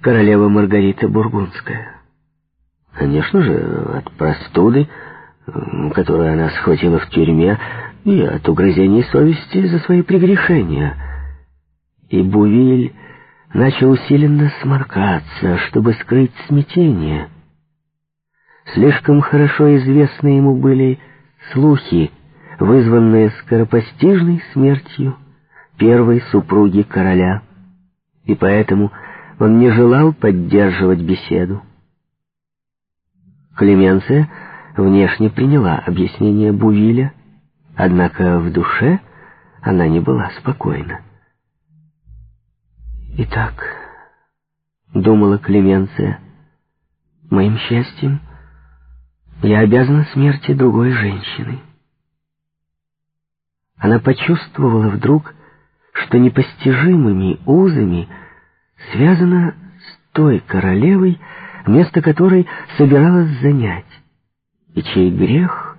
королева Маргарита Бургундская? Конечно же, от простуды, которую она схватила в тюрьме, и от угрызений совести за свои прегрешения. И Бувиль начал усиленно сморкаться, чтобы скрыть смятение. Слишком хорошо известны ему были слухи, вызванные скоропостижной смертью первой супруги короля, и поэтому он не желал поддерживать беседу. Клеменция внешне приняла объяснение Бувиля, однако в душе она не была спокойна. «Итак», — думала Клеменция, — «моим счастьем я обязана смерти другой женщины». Она почувствовала вдруг, что непостижимыми узами связана с той королевой, место которой собиралась занять, и чей грех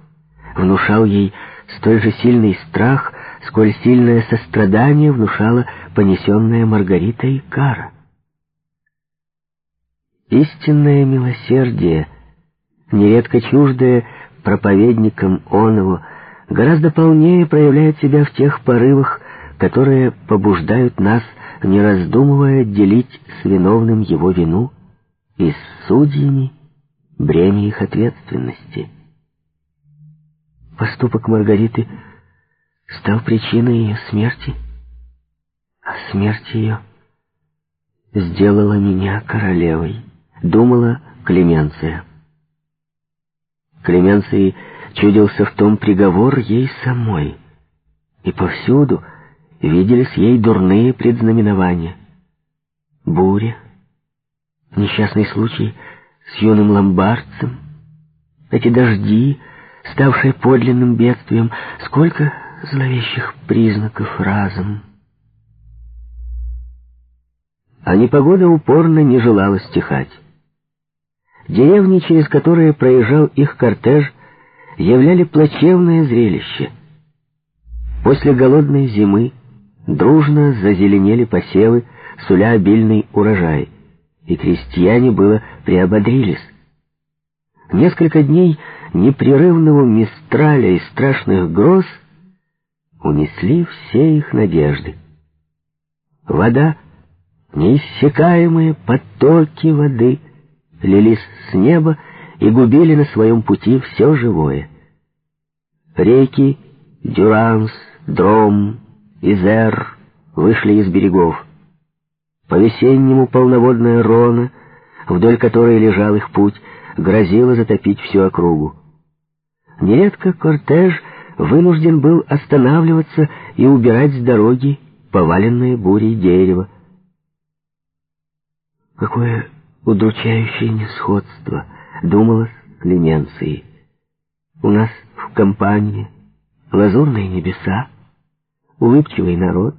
внушал ей столь же сильный страх, сколь сильное сострадание внушало понесенная Маргаритой кара. Истинное милосердие, нередко чуждое проповедникам оного, гораздо полнее проявляет себя в тех порывах, которые побуждают нас, не раздумывая, делить с виновным его вину и с судьями бремя их ответственности. Поступок Маргариты стал причиной ее смерти, а смерть ее сделала меня королевой, думала Клеменция. Клеменции чудился в том приговор ей самой, и повсюду виделись ей дурные предзнаменования. Буря, несчастный случай с юным ломбардцем, эти дожди, ставшие подлинным бедствием, сколько зловещих признаков разом. А непогода упорно не желала стихать. Деревни, через которые проезжал их кортеж, являли плачевное зрелище. После голодной зимы дружно зазеленели посевы, суля обильный урожай, и крестьяне было приободрились. Несколько дней непрерывного мистраля и страшных гроз унесли все их надежды. Вода, неиссякаемые потоки воды, лились с неба и губили на своем пути все живое. Реки Дюранс, Дром, Изер вышли из берегов. По-весеннему полноводная Рона, вдоль которой лежал их путь, грозила затопить всю округу. Нередко кортеж вынужден был останавливаться и убирать с дороги поваленное бурей дерево. Какое удручающее несходство, думалось Клеменции. У нас в компании лазурные небеса, улыбчивый народ,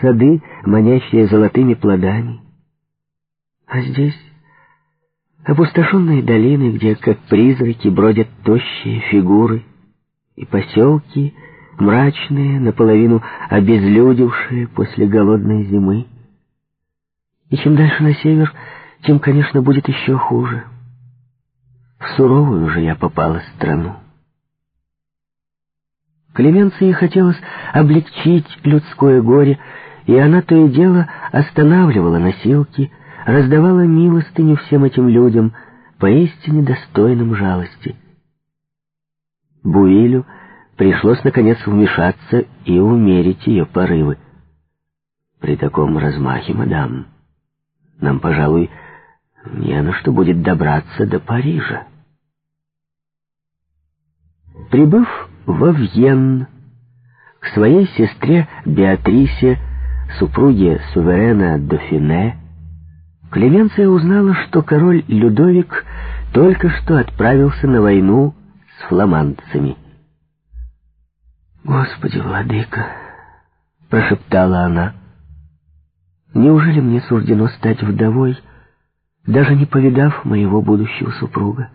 сады, манящие золотыми плодами. А здесь опустошенные долины, где, как призраки, бродят тощие фигуры, и поселки, мрачные, наполовину обезлюдевшие после голодной зимы. И чем дальше на север, тем, конечно, будет еще хуже. В суровую же я попала страну. Клеменции хотелось облегчить людское горе, и она то и дело останавливала носилки, раздавала милостыню всем этим людям, поистине достойным жалости. Буилю пришлось, наконец, вмешаться и умерить ее порывы. При таком размахе, мадам, нам, пожалуй, не на что будет добраться до Парижа. Прибыв во Вьен к своей сестре Беатрисе, супруге суверена Дофине, Клеменция узнала, что король Людовик только что отправился на войну с фламандцами. «Господи, владыка!» — прошептала она. «Неужели мне суждено стать вдовой, даже не повидав моего будущего супруга?»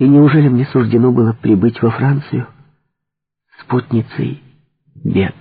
И неужели мне суждено было прибыть во Францию спутницей бед?